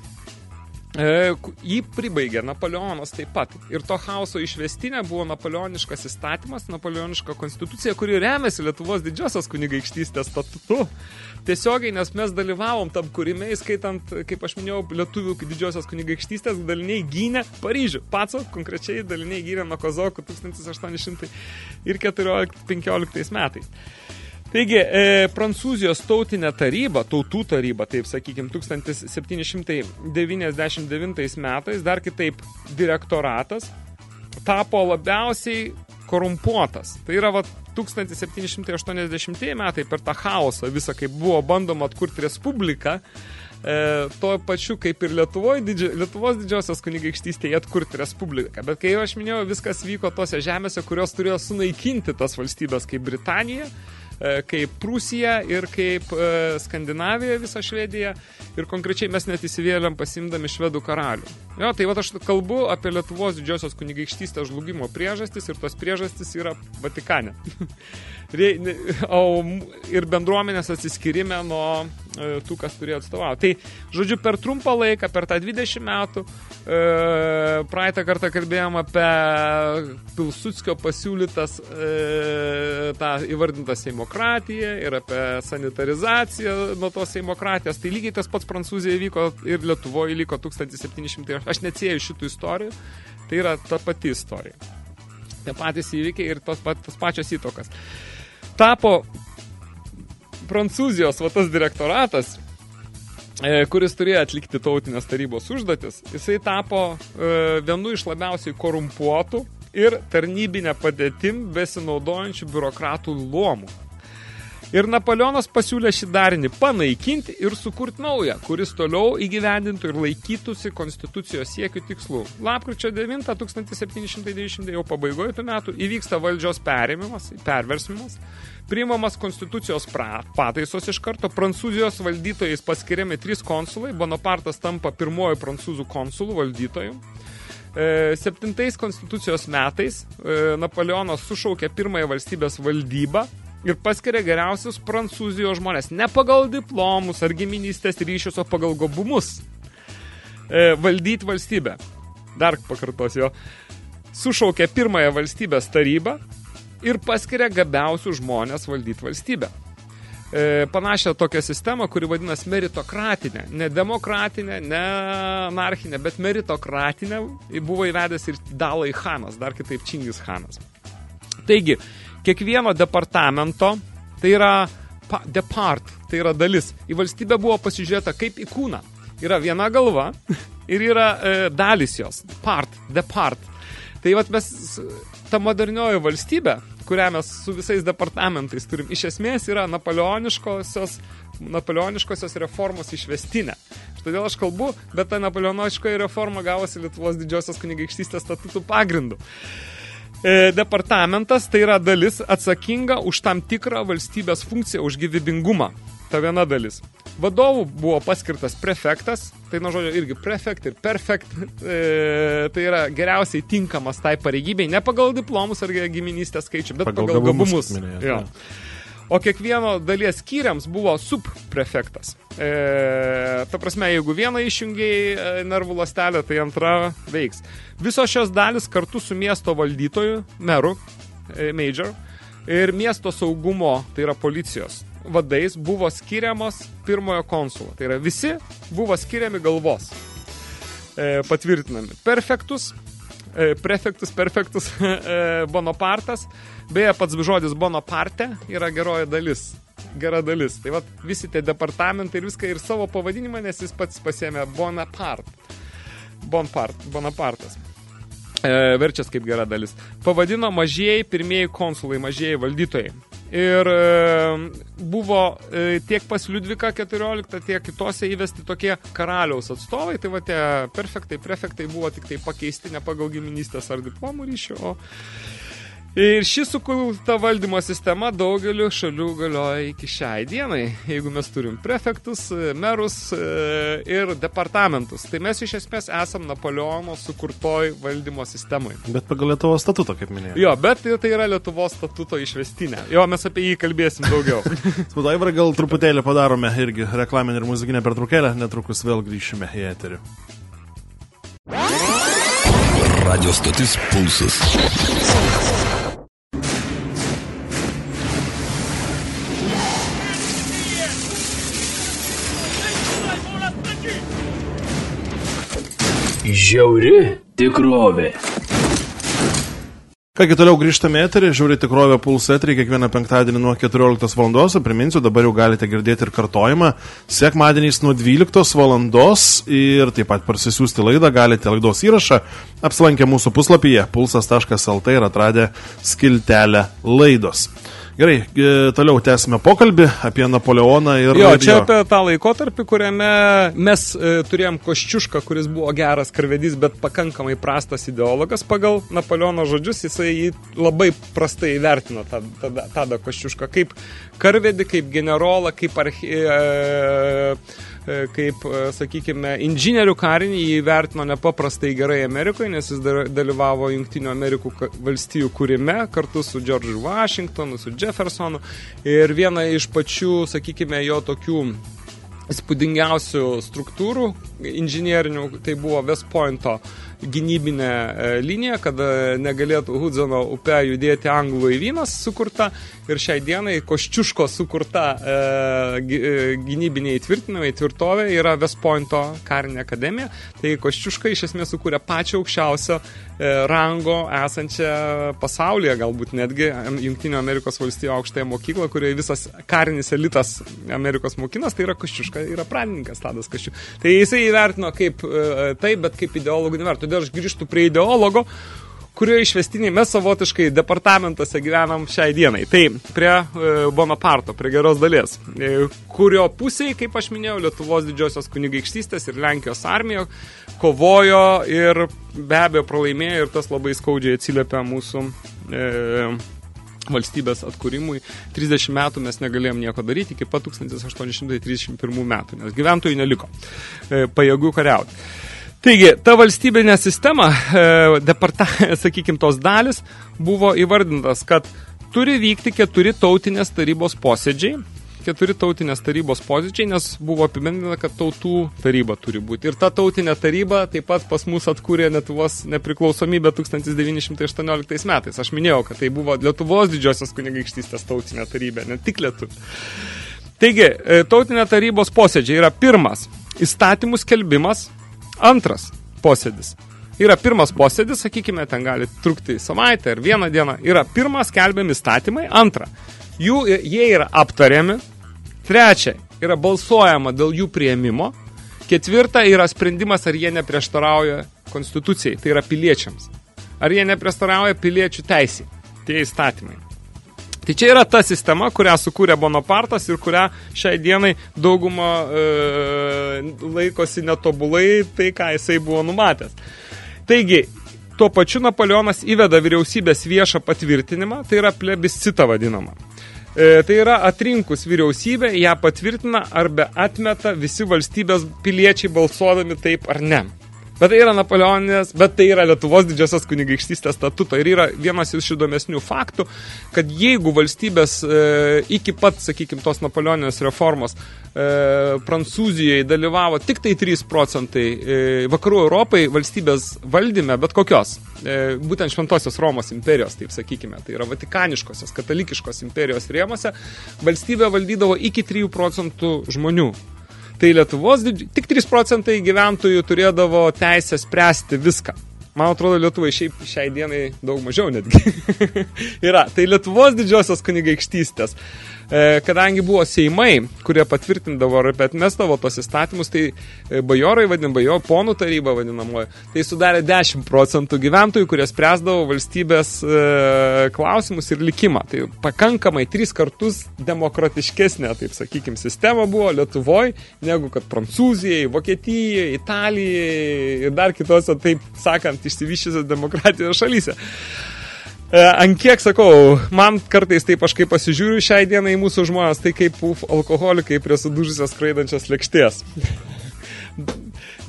E, jį pribaigė Napoleonas taip pat. Ir to chaoso išvestinė buvo napoleoniškas įstatymas, napoleoniška konstitucija, kuri remiasi Lietuvos didžiosios kunigaikštystės statutu. Tiesiogiai, nes mes dalyvavom tam kūrime, įskaitant, kaip aš minėjau, lietuvių didžiosios kunigaikštystės daliniai gynė Paryžių. Paco konkrečiai daliniai gynė nuo Kozokų 1814 15 metais. Taigi, e, Prancūzijos tautinė taryba, tautų taryba, taip sakykime, 1799 metais, dar kitaip direktoratas, tapo labiausiai korumpuotas. Tai yra va, 1780 metai per tą chaosą visą, kai buvo bandoma atkurti respubliką, e, to pačiu kaip ir Lietuvoje, didžio, Lietuvos didžiosios kunigaikštystėje atkurti respubliką. Bet kai jau aš minėjau, viskas vyko tose žemėse, kurios turėjo sunaikinti tas valstybės kaip Britanija, kaip Prūsija ir kaip e, Skandinavija, visa Švedija. Ir konkrečiai mes net įsivėlėm pasimdami švedų karalių. Jo, tai va aš kalbu apie Lietuvos didžiosios kunigaikštystės žlugimo priežastis ir tos priežastis yra Vatikane. *laughs* ir bendruomenės atsiskirime nuo e, tų, kas turėjo atstovauti. Tai, žodžiu, per trumpą laiką, per tą 20 metų, e, praeitą kartą kalbėjom apie Pilsudskio pasiūlytas e, tą įvardintą seimokratiją ir apie sanitarizaciją nuo tos seimokratijos. Tai lygiai tas pats Prancūzijoje vyko ir Lietuvoje liko 1700. Aš neatsėjau šitų istorijų, tai yra ta pati istorija. Tie patys įvykiai ir tos, pat, tos pačios įtokas tapo Prancūzijos va tas direktoratas, e, kuris turėjo atlikti tautinės tarybos užduotis, jisai tapo e, vienu iš labiausiai korumpuotų ir tarnybinę padėtim besinaudojančių biurokratų luomų. Ir Napoleonas pasiūlė šį darinį panaikinti ir sukurti naują, kuris toliau įgyvendintų ir laikytųsi konstitucijos siekių tikslų. Lapkričio 9 1790 jau pabaigoje tų metų įvyksta valdžios perėmimas, perversmimas, priimamas konstitucijos pra, pataisos iš karto, prancūzijos valdytojais paskiriami trys konsulai, Bonapartas tampa pirmoju prancūzų konsulų valdytoju. E, septintais konstitucijos metais e, Napoleonas sušaukė pirmąją valstybės valdybą, ir paskiria geriausius prancūzijos žmonės. Ne pagal diplomus ar giminystės ryšius, o pagal gobumus. E, valdyti valstybę. Dar pakartosiu. Sušaukė pirmąją valstybės tarybą ir paskiria gabiausius žmonės valdyti valstybę. E, panašią tokią sistemą, kuri vadinas meritokratinė. Ne demokratinė, ne anarchinė, bet meritokratinė buvo įvedęs ir Dalai Hanas, dar kitaip Čingis Hanas. Taigi, kiekvieno departamento, tai yra pa, depart, tai yra dalis. Į valstybę buvo pasižiūrėta kaip į kūną. Yra viena galva *laughs* ir yra e, dalis jos. Part, depart. Tai vat mes, ta modernioji valstybė, kurią mes su visais departamentais turim, iš esmės yra napoleoniškosios, napoleoniškosios reformos išvestinė. Todėl aš kalbu, bet ta napoleoniškoji reforma gavosi Lietuvos didžiosios kunigaikštystės statutų pagrindų. E, departamentas tai yra dalis atsakinga už tam tikrą valstybės funkciją, už gyvybingumą. Ta viena dalis. Vadovų buvo paskirtas prefektas, tai nuo žodžio irgi prefekt ir perfekt, e, tai yra geriausiai tinkamas tai pareigybei, ne pagal diplomus ar giminystės skaičių, bet pagal, pagal gabumus. gabumus jo. O kiekvieno dalies skyriams buvo subprefektas. E, ta prasme, jeigu vieną išjungiai e, nervų lastelę, tai antra veiks. Visos šios dalis kartu su miesto valdytoju, meru, e, major, ir miesto saugumo, tai yra policijos vadais, buvo skiriamos pirmojo konsulo. Tai yra visi buvo skiriami galvos. E, patvirtinami. Perfektus, prefektus, perfektus, *laughs* e, Bonapartas. Beje, pats žodis Bonaparte yra geroji dalis. Gera dalis. Tai va, visi tie departamentai ir viską ir savo pavadinimą, nes jis pats pasėmė Bonaparte. Bonapart, Bonapartas. E, verčias kaip gera dalis. Pavadino mažieji pirmieji konsulai, mažieji valdytojai. Ir e, buvo e, tiek pas Liudvika 14, tiek kitose įvesti tokie karaliaus atstovai, tai va tie perfektai, prefektai buvo tik tai pakeisti ne pagal giminystės ar diplomų ryšį, o Ir ši sukurta valdymo sistema daugeliu šalių galioja iki šiai dienai. Jeigu mes turim prefektus, merus e, ir departamentus, tai mes iš esmės esam Napoleono sukurtoj valdymo sistemai. Bet pagal Lietuvos statuto, kaip minėjau. Jo, bet tai yra Lietuvos statuto išvestinė. Jo, mes apie jį kalbėsim daugiau. *laughs* Spaudaivra, gal truputėlį padarome irgi reklaminę ir muzikinę pertraukėlę, netrukus vėl grįšime į eterį. Radio stotis Pulsas. Žiauri tikrovė. Kągi toliau grįžtame eterį, žiūri tikrovę Puls eterį kiekvieną penktadienį nuo 14 val. Priminsiu, dabar jau galite girdėti ir kartojimą. Sekmadieniais nuo 12 val. ir taip pat parsisiųsti laidą galite laidos įrašą. Apsilankę mūsų puslapyje pulsas.lt ir atradę skiltelę laidos. Gerai, e, toliau tęsime pokalbį apie Napoleoną ir... Jo, čia jo. apie tą laikotarpį, kuriame mes e, turėjom Koščiušką, kuris buvo geras karvedys, bet pakankamai prastas ideologas pagal Napoleono žodžius, jisai jį labai prastai įvertino tada, tada Koščiušką kaip karvedį, kaip generolą, kaip archi... E, kaip, e, sakykime, inžinierių karinį jį vertino nepaprastai gerai Amerikoje, nes jis dalyvavo Junktinių Amerikų valstijų kūrime kartu su George Washingtonu, su Jeffersonu. Ir viena iš pačių, sakykime, jo tokių įspūdingiausių struktūrų inžinierinių, tai buvo West Pointo gynybinė e, linija, kad negalėtų Hudzono upe judėti anglų laivynas sukurta ir šiai dienai Koščiuško sukurta e, e, gynybinė įtvirtinimai tvirtovė yra West Pointo karinė akademija. Tai Koščiuška iš esmės sukūrė pačią aukščiausio e, rango esančią pasaulyje, galbūt netgi Junktinio Amerikos valstijų aukštąją mokyklą, kurioje visas karinis elitas Amerikos mokinas, tai yra Koščiuška, yra pradininkas Tadas Koščiuška. Tai jisai įvertino kaip e, taip, bet kaip ideologų nevertų todėl aš grįžtu prie ideologo, kurio išvestiniai mes savotiškai departamentuose gyvenam šiai dienai. Tai prie e, Bonaparto, prie geros dalies, e, kurio pusėje, kaip aš minėjau, Lietuvos didžiosios kunigaikštystės ir Lenkijos armijo kovojo ir be abejo pralaimėjo ir tas labai skaudžiai atsiliepia mūsų e, valstybės atkūrimui 30 metų mes negalėjom nieko daryti iki pat 1831 metų, nes gyventojų neliko e, pajėgų kariauti. Taigi, ta valstybinė sistema, e, departa, *laughs* sakykime, tos dalis buvo įvardintas, kad turi vykti keturi tautinės tarybos posėdžiai, keturi tautinės tarybos posėdžiai, nes buvo apibendrina, kad tautų taryba turi būti. Ir ta tautinė taryba taip pat pas mus atkūrė Lietuvos nepriklausomybę 1918 metais. Aš minėjau, kad tai buvo Lietuvos didžiosios kunigaikštystės tautinė taryba, ne tik Lietuvė. Taigi, e, tautinė tarybos posėdžiai yra pirmas įstatymų skelbimas, Antras posėdis. Yra pirmas posėdis, sakykime, ten gali trukti savaitę ar vieną dieną. Yra pirmas skelbiami statymai. Antra, jų, jie yra aptariami, Trečia, yra balsuojama dėl jų prieimimo. Ketvirta yra sprendimas, ar jie neprieštarauja konstitucijai, tai yra piliečiams. Ar jie neprieštarauja piliečių teisį, tie įstatymai. Tai čia yra ta sistema, kurią sukūrė Bonapartas ir kurią šiai dienai daugumą e, laikosi netobulai tai, ką jisai buvo numatęs. Taigi, tuo pačiu Napoleonas įveda vyriausybės viešą patvirtinimą, tai yra plebiscita vadinama. E, tai yra atrinkus vyriausybę, ją patvirtina arba atmeta visi valstybės piliečiai balsuodami taip ar ne. Bet tai yra Napoleoninės, bet tai yra Lietuvos didžiosios kunigaikštystės statuto. Ir yra vienas iš įdomesnių faktų, kad jeigu valstybės e, iki pat, sakykime, tos Napoleoninės reformos e, Prancūzijoje dalyvavo tik tai 3 procentai e, vakarų Europai valstybės valdyme, bet kokios. E, būtent Šventosios Romos imperijos, taip sakykime, tai yra vatikaniškosios, katalikiškos imperijos rėmose, valstybė valdydavo iki 3 procentų žmonių. Tai Lietuvos tik 3 procentai gyventojų turėdavo teisę spręsti viską. Man atrodo, Lietuvai šiaip šiai dienai daug mažiau netgi *laughs* yra. Tai Lietuvos didžiosios kunigaikštystės E, kadangi buvo seimai, kurie patvirtindavo ar atmestavo tos įstatymus, tai e, bajorai vadin, bajo, ponų taryba vadinamoji, tai sudarė 10 procentų gyventojų, kurie spręsdavo valstybės e, klausimus ir likimą. Tai pakankamai tris kartus demokratiškesnė, taip sakykim, sistema buvo Lietuvoje, negu kad Prancūzijai, Vokietijai, Italijai ir dar kitose, taip sakant, išsivyščiusios demokratijos šalyse. E, ant kiek sakau, man kartais taip aš kaip pasižiūriu šiai dienai mūsų žmonės, tai kaip uf, alkoholikai prie sudužusios skraidančios lėkštės.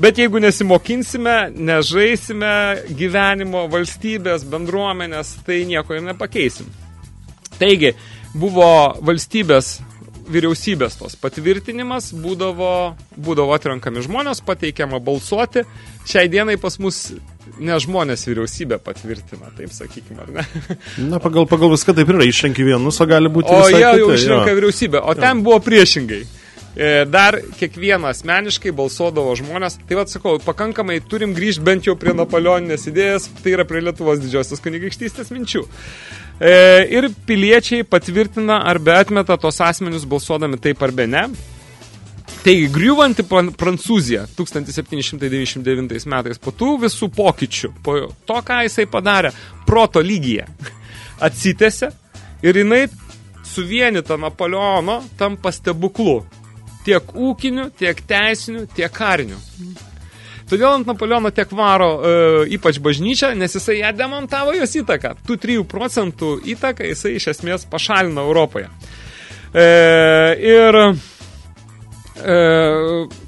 Bet jeigu nesimokinsime, nežaisime gyvenimo, valstybės, bendruomenės, tai nieko ir nepakeisim. Taigi, buvo valstybės vyriausybės tos patvirtinimas, būdavo, būdavo atrenkami žmonės, pateikiama balsuoti. Šiai dienai pas mus ne žmonės vyriausybė patvirtina, taip sakykime, ar ne? *laughs* Na, pagal, pagal viską taip yra, išrenki vienus, o gali būti O jie jau išrenka jo. vyriausybę, o ten buvo priešingai. E, Dar kiekvieną asmeniškai balsuodavo žmonės. Tai vad sakau, pakankamai turim grįžti bent jau prie Napoleoninės idėjas, tai yra prie Lietuvos didžiosios kunigaikštystės minčių. E, ir piliečiai patvirtina arba atmeta tos asmenius balsuodami taip arba ne. Taigi, griuvanti Pran- Prancūzija 1799 metais po tų visų pokyčių, po to, ką jisai padarė, proto lygyje, *laughs* atsitėse ir jinai suvienita Napoleono tampa stebuklu. Tiek ūkiniu, tiek teisiniu, tiek kariniu. Todėl ant Napoleono tiek varo e, ypač bažnyčia, nes jisai ją demontavo jos įtaką. Tų 3 procentų įtaką jisai iš esmės pašalino Europoje. E, ir e,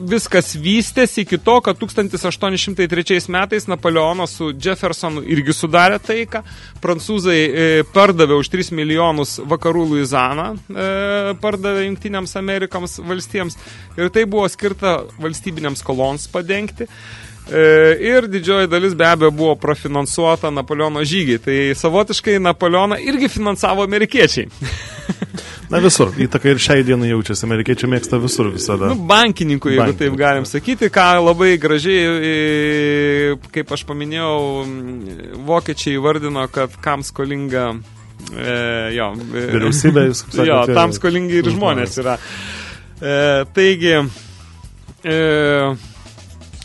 viskas vystėsi iki to, kad 1803 metais Napoleonas su Jeffersonu irgi sudarė taiką. Prancūzai e, pardavė už 3 milijonus vakarų Luizaną, e, pardavė Jungtinėms Amerikams valstijams ir tai buvo skirta valstybinėms kolons padengti. E, Ir didžioji dalis be abejo buvo profinansuota Napoleono žygiai. Tai savotiškai Napoleoną irgi finansavo amerikiečiai. *laughs* Na visur, įtaka ir šiai dienai jaučiasi, amerikiečiai mėgsta visur visada. Nu, bankininkų, jeigu Bankininkų, taip galim sakyti, ką labai gražiai, e, kaip aš paminėjau, vokiečiai vardino, kad kam skolinga e, jo, e, Vyriausybė, jūs kaip *laughs* jo, tam skolingi ir žmonės yra. E, taigi, e,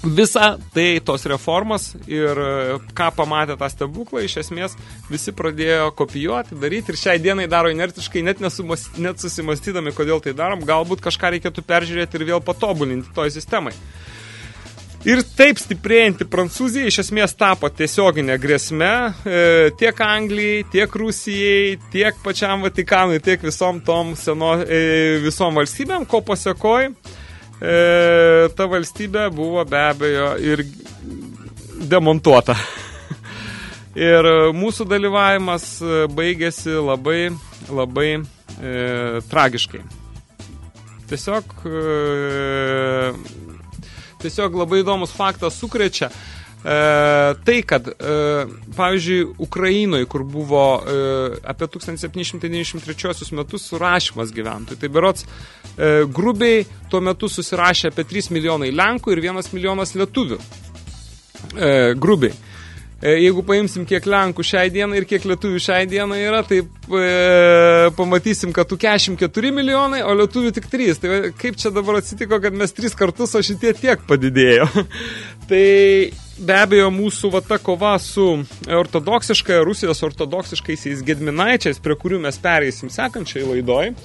visa tai tos reformos ir e, ką pamatė tą stebuklą, iš esmės visi pradėjo kopijuoti, daryti ir šiai dienai daro inertiškai, net, nesumas, net susimastydami, kodėl tai darom, galbūt kažką reikėtų peržiūrėti ir vėl patobulinti toj sistemai. Ir taip stiprėjanti Prancūzija iš esmės tapo tiesioginė grėsme e, tiek Anglijai, tiek Rusijai, tiek pačiam Vatikanui, tiek visom tom seno, e, visom valstybėm, ko pasiekoj e, ta valstybė buvo be abejo ir demontuota. *laughs* ir mūsų dalyvavimas e, baigėsi labai, labai e, tragiškai. Tiesiog e, tiesiog labai įdomus faktas sukrečia. E, tai, kad, e, pavyzdžiui, Ukrainoje, kur buvo e, apie 1793 metus surašymas gyventojų, tai berots e, grubiai tuo metu susirašė apie 3 milijonai Lenkų ir 1 milijonas lietuvių. E, grubiai. E, jeigu paimsim kiek Lenkų šiai dienai ir kiek lietuvių šiai dienai yra, tai e, pamatysim, kad tų 44 milijonai, o lietuvių tik 3. Tai kaip čia dabar atsitiko, kad mes 3 kartus, o šitie tiek padidėjo. *laughs* tai be abejo mūsų va, ta kova su ortodoksiškai, Rusijos ortodoksiškaisiais gedminaičiais, prie kurių mes pereisim sekančiai laidoj,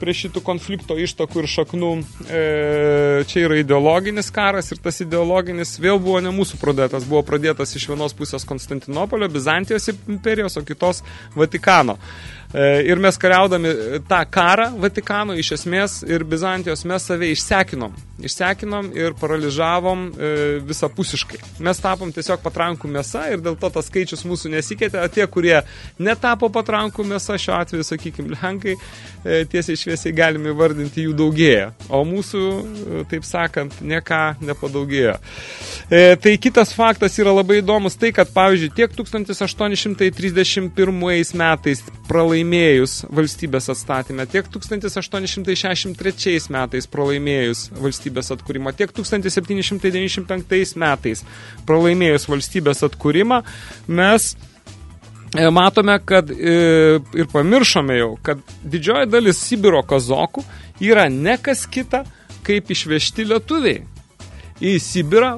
prie šitų konflikto ištakų ir šaknų. E, čia yra ideologinis karas ir tas ideologinis vėl buvo ne mūsų pradėtas, buvo pradėtas iš vienos pusės Konstantinopolio, Bizantijos imperijos, o kitos Vatikano. E, ir mes kariaudami tą karą Vatikano iš esmės ir Bizantijos mes save išsekinom. Išsekinom ir paralyžavom e, visapusiškai. Mes tapom tiesiog patrankų mėsa ir dėl to tas skaičius mūsų nesikeitė. O tie, kurie netapo patrankų mėsa, šiuo atveju, sakykime, Lenkai, e, tiesiai šviesiai galime vardinti jų daugėja. O mūsų, e, taip sakant, nieką nepadaugėjo. E, tai kitas faktas yra labai įdomus tai, kad, pavyzdžiui, tiek 1831 metais pralaimėjus valstybės atstatymę, tiek 1863 metais pralaimėjus valstybės atkūrimą, tiek 1795 metais pralaimėjus valstybės atkūrimą, mes e, matome, kad e, ir pamiršome jau, kad didžioji dalis Sibiro kazokų yra ne kas kita, kaip išvežti lietuviai. Į Sibirą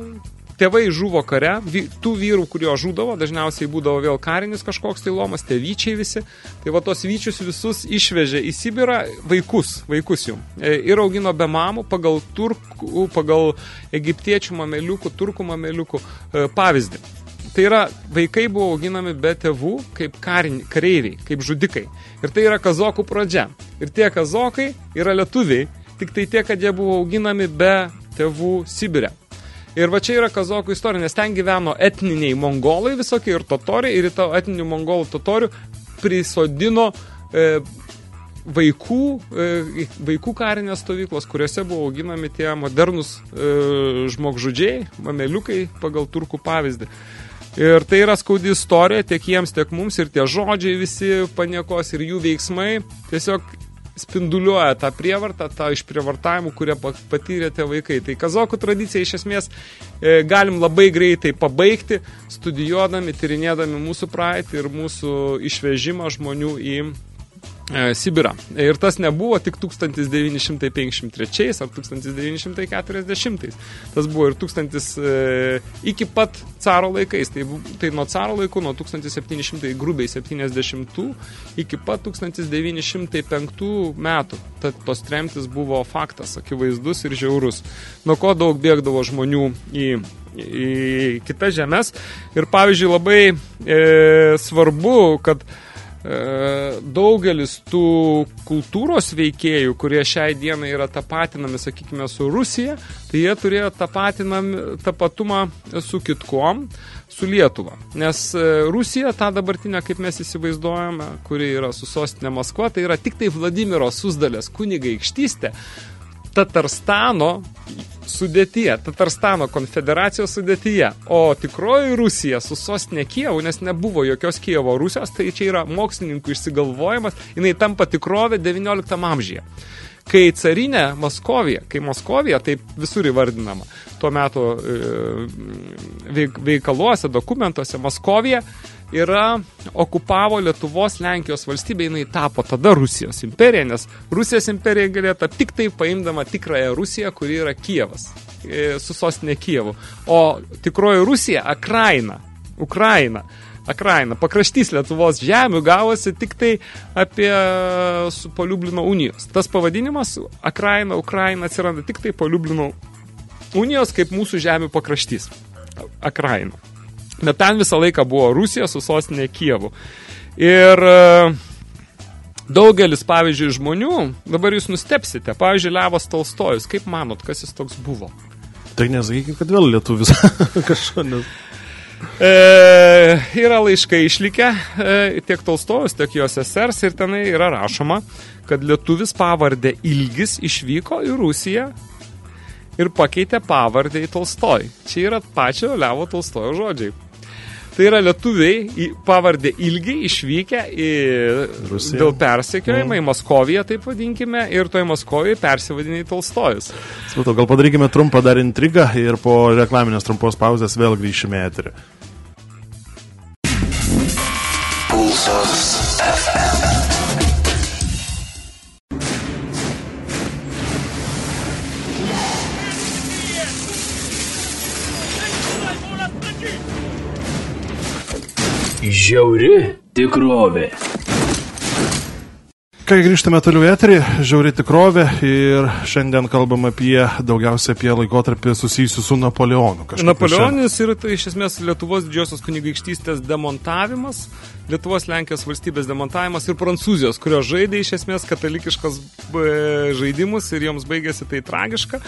tėvai žuvo kare, tų vyrų, kurio žudavo, dažniausiai būdavo vėl karinis kažkoks tai lomas, tėvyčiai visi, tai va tos vyčius visus išvežė į Sibirą vaikus, vaikus jų. E, ir augino be mamų pagal turkų, pagal egiptiečių mameliukų, turkų mameliukų e, pavyzdį. Tai yra, vaikai buvo auginami be tėvų kaip karin, kareiviai, kaip žudikai. Ir tai yra kazokų pradžia. Ir tie kazokai yra lietuviai, tik tai tie, kad jie buvo auginami be tėvų Sibirė. Ir va čia yra kazokų istorija, nes ten gyveno etniniai mongolai visokie ir totoriai, ir tą etninių mongolų totorių prisodino e, vaikų, e, vaikų karinės stovyklos, kuriuose buvo auginami tie modernus e, žmogžudžiai, mameliukai pagal turkų pavyzdį. Ir tai yra skaudi istorija tiek jiems, tiek mums ir tie žodžiai visi paniekos ir jų veiksmai tiesiog spinduliuoja tą prievartą, tą išprievartavimų, kurie patyrė tie vaikai. Tai kazokų tradicija iš esmės e, galim labai greitai pabaigti, studijuodami, tyrinėdami mūsų praeitį ir mūsų išvežimą žmonių į Sibirą. Ir tas nebuvo tik 1953 ar 1940. Tas buvo ir 1000 e, iki pat caro laikais. Tai, tai nuo caro laikų, nuo 1700 grubiai 70 iki pat 1905 metų. Tad tos tremtis buvo faktas, akivaizdus ir žiaurus. Nuo ko daug bėgdavo žmonių į į kitas žemės. Ir pavyzdžiui, labai e, svarbu, kad E, daugelis tų kultūros veikėjų, kurie šiai dienai yra tapatinami, sakykime, su Rusija, tai jie turėjo tapatumą su kitkom, su Lietuva. Nes e, Rusija, tą dabartinę, kaip mes įsivaizduojame, kuri yra su sostinė Maskva, tai yra tik tai Vladimiro Susdalės kunigaikštystė, Tatarstano sudėtyje, Tatarstano konfederacijos sudėtyje, o tikroji Rusija su sostinė Kijevu, nes nebuvo jokios Kijevo Rusijos, tai čia yra mokslininkų išsigalvojimas, jinai tampa tikrovė 19 amžyje. Kai carinė Maskovija, kai Maskovija, taip visur įvardinama, tuo metu e, veikaluose, dokumentuose, Maskovija yra okupavo Lietuvos Lenkijos valstybė, jinai tapo tada Rusijos imperija, nes Rusijos imperija galėtų tik tai paimdama tikrąją Rusiją, kuri yra Kievas, e, su sostinė Kievu. O tikroji Rusija, Akraina, Ukraina, Akraina, pakraštys Lietuvos žemių gavosi tik tai apie su po Liublino unijos. Tas pavadinimas Akraina, Ukraina atsiranda tik tai po Liublino unijos kaip mūsų žemių pakraštys. Akraina. Bet ten visą laiką buvo Rusija su sostinė Kievu. Ir e, daugelis, pavyzdžiui, žmonių, dabar jūs nustepsite, pavyzdžiui, Levas Tolstojus, kaip manot, kas jis toks buvo? Tai nesakykime, kad vėl lietuvis *laughs* kažko nes... E, yra laiškai išlikę e, tiek Tolstojus, tiek jos sesers ir tenai yra rašoma, kad lietuvis pavardė Ilgis išvyko į Rusiją ir pakeitė pavardę į Tolstoj. Čia yra pačio Levo Tolstojo žodžiai. Tai yra lietuviai pavardė ilgi išvykę į, Rusiją. dėl persekiojimą mm. į mhm. Moskoviją, taip vadinkime, ir toj Moskovijoje persivadinė į Tolstojus. Supratau, gal padarykime trumpą dar intrigą ir po reklaminės trumpos pauzės vėl grįšime į eterį. Pulsas Žiauri tikrovė. Kai grįžtame toliau į eterį, žiauri tikrovė ir šiandien kalbam apie daugiausia apie laikotarpį susijusiu su Napoleonu. Napoleonis yra tai iš esmės Lietuvos didžiosios kunigaikštystės demontavimas, Lietuvos Lenkijos valstybės demontavimas ir Prancūzijos, kurios žaidė iš esmės katalikiškas e, žaidimus ir joms baigėsi tai tragiška.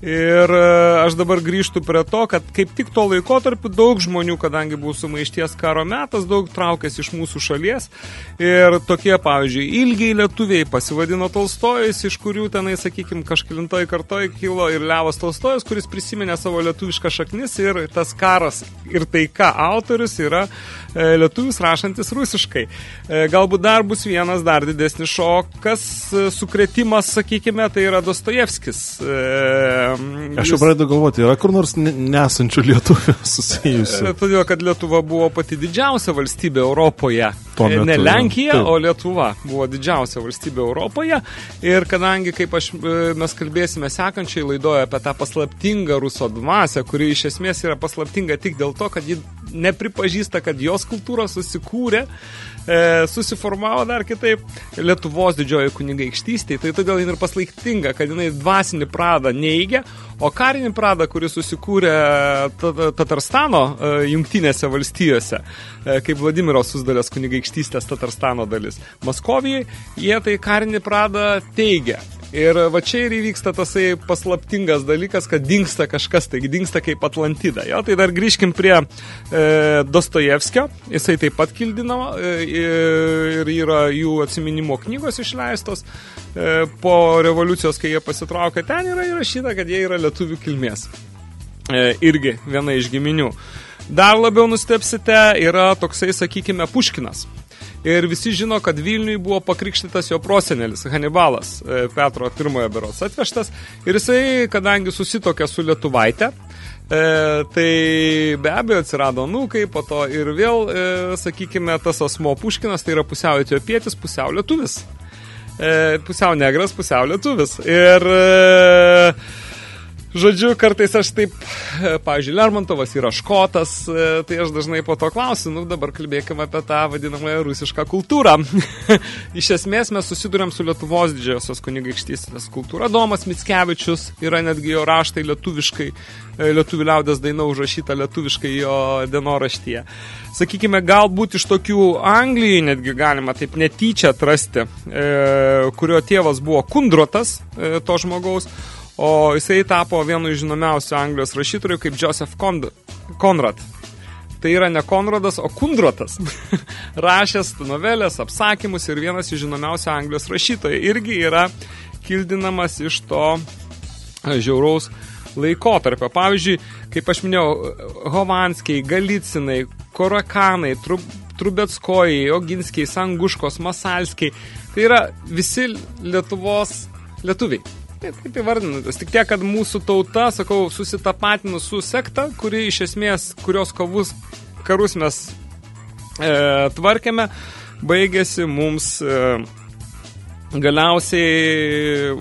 Ir e, aš dabar grįžtu prie to, kad kaip tik to laikotarpiu daug žmonių, kadangi buvo sumaišties karo metas, daug traukėsi iš mūsų šalies. Ir tokie, pavyzdžiui, ilgiai lietuviai pasivadino Tolstojais, iš kurių tenai, sakykime, kažkilintoj kartoj kilo ir Levas Tolstojas, kuris prisiminė savo lietuvišką šaknis ir tas karas ir taika autorius yra e, lietuvis rašantis rusiškai. E, galbūt dar bus vienas dar didesnis šokas, e, sukretimas, sakykime, tai yra Dostojevskis. E, Aš jau pradedu galvoti, yra kur nors ne- nesančių lietuvių *laughs* susijusių. Todėl, kad Lietuva buvo pati didžiausia valstybė Europoje. Metu, ne. Lenkija, Taip. o Lietuva buvo didžiausia valstybė Europoje. Ir kadangi, kaip aš, mes kalbėsime sekančiai laidoje apie tą paslaptingą ruso dvasę, kuri iš esmės yra paslaptinga tik dėl to, kad ji nepripažįsta, kad jos kultūra susikūrė, e, susiformavo dar kitaip Lietuvos didžioji kunigaikštystė, tai todėl jin ir paslaptinga, kad jinai dvasinį pradą neigia, o karinį pradą, kuris susikūrė Ta- Ta- Tatarstano e, jungtinėse valstijose, e, kaip Vladimiro Susdalės kunigaikštystės Tatarstano dalis. Maskovijai jie tai karinį pradą teigia. Ir va čia ir įvyksta tasai paslaptingas dalykas, kad dinksta kažkas, tai dinksta kaip Atlantida. Jo, tai dar grįžkim prie e, Dostojevskio, jisai taip pat kildinama e, ir yra jų atsiminimo knygos išleistos. E, po revoliucijos, kai jie pasitraukė, ten yra įrašyta, kad jie yra lietuvių kilmės. E, irgi viena iš giminių. Dar labiau nustepsite, yra toksai, sakykime, Puškinas. Ir visi žino, kad Vilniui buvo pakrikštytas jo prosenelis, Hanibalas, e, Petro I berots atvežtas. Ir jisai, kadangi susitokė su Lietuvaitė, e, tai be abejo atsirado nukai, po to ir vėl, e, sakykime, tas asmo Puškinas, tai yra pusiau etiopietis, pusiau lietuvis. E, pusiau negras, pusiau lietuvis. Ir... E, Žodžiu, kartais aš taip, e, pavyzdžiui, Lermontovas yra škotas, e, tai aš dažnai po to klausiu, nu dabar kalbėkime apie tą vadinamąją rusišką kultūrą. *laughs* Iš esmės mes susidurėm su Lietuvos didžiosios kunigaikštystės kultūra. Domas Mickevičius yra netgi jo raštai lietuviškai, e, lietuvių liaudės daina užrašyta lietuviškai jo dienoraštyje. Sakykime, galbūt iš tokių Anglijai netgi galima taip netyčia atrasti, kurio tėvas buvo kundrotas to žmogaus, o jisai tapo vienu iš žinomiausių Anglijos rašytojų kaip Joseph Cond Conrad. Tai yra ne Konradas, o Kundrotas. *laughs* Rašęs novelės, apsakymus ir vienas iš žinomiausių Anglijos rašytojų. Irgi yra kildinamas iš to e, žiauraus laikotarpio. Pavyzdžiui, kaip aš minėjau, Hovanskiai, Galicinai, Korakanai, Trub, Trubetskojai, Oginskiai, Sanguškos, Masalskiai. Tai yra visi Lietuvos lietuviai. Taip, taip įvardinantis. Tik tiek, kad mūsų tauta, sakau, susitapatino su sekta, kuri iš esmės, kurios kovus, karus mes e, tvarkėme, baigėsi mums e, galiausiai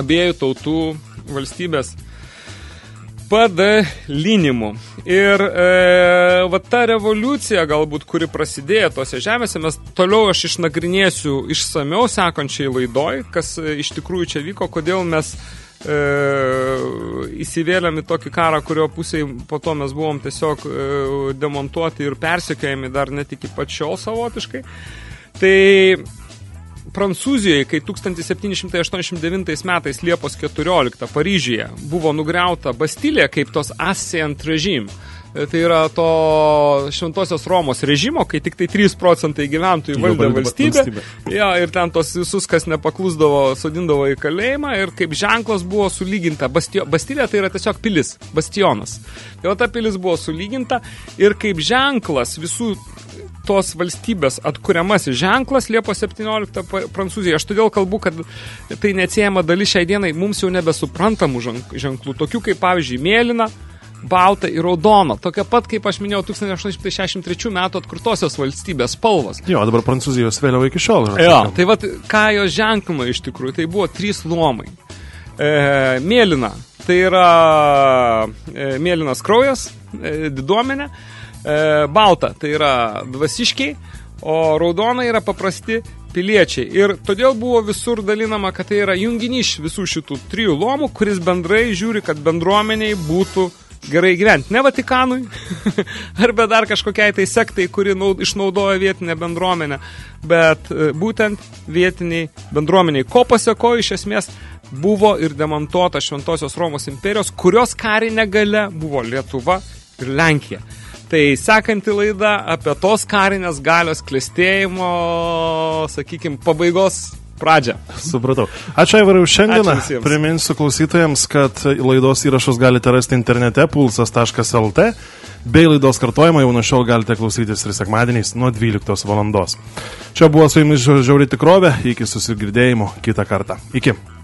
abiejų tautų valstybės padalinimu. Ir e, va ta revoliucija galbūt, kuri prasidėjo tose žemėse, mes toliau aš išnagrinėsiu išsamiau sekančiai laidoj, kas e, iš tikrųjų čia vyko, kodėl mes e, įsivėlėm į tokį karą, kurio pusėje po to mes buvom tiesiog e, demontuoti ir persekiojami dar net iki pačiol savotiškai. Tai Prancūzijoje, kai 1789 metais Liepos 14 Paryžiuje buvo nugriauta Bastilė kaip tos Ascent režim, tai yra to šventosios Romos režimo, kai tik tai 3 procentai gyventojų valdė valstybę. Ja, ir ten tos visus, kas nepaklusdavo, sodindavo į kalėjimą ir kaip ženklas buvo sulyginta. Bastio, Bastilė tai yra tiesiog pilis, bastionas. Tai va ta pilis buvo sulyginta ir kaip ženklas visų tos valstybės atkuriamasis ženklas Liepos 17 pa- Prancūzija. Aš todėl kalbu, kad tai neatsiejama dalis šiai dienai mums jau nebesuprantamų ženk- ženklų, tokių kaip pavyzdžiui mėlyna, balta ir raudona. Tokia pat, kaip aš minėjau, 1863 metų atkurtosios valstybės spalvos. Jo, dabar Prancūzijos vėliava iki šiol. Jo, tai vat, ką jos ženklina iš tikrųjų, tai buvo trys luomai. E, mėlyna, tai yra e, mėlynas kraujas, e, diduomenė. E, balta tai yra dvasiškiai, o raudona yra paprasti piliečiai. Ir todėl buvo visur dalinama, kad tai yra junginys visų šitų trijų lomų, kuris bendrai žiūri, kad bendruomeniai būtų gerai gyventi. Ne Vatikanui, *laughs* arba dar kažkokiai tai sektai, kuri naud, išnaudoja vietinę bendruomenę, bet e, būtent vietiniai bendruomeniai. Ko pasako iš esmės buvo ir demontuota Šventosios Romos imperijos, kurios karinė gale buvo Lietuva ir Lenkija. Tai sekanti laida apie tos karinės galios klestėjimo, sakykime, pabaigos pradžią. Supratau. Ačiū Aivarai už šiandieną. Priminsiu klausytojams, kad laidos įrašus galite rasti internete pulsas.lt bei laidos kartojimą jau nuo šiol galite klausytis ir sekmadieniais nuo 12 valandos. Čia buvo su jumis žiauri tikrovė, iki susigirdėjimo kitą kartą. Iki.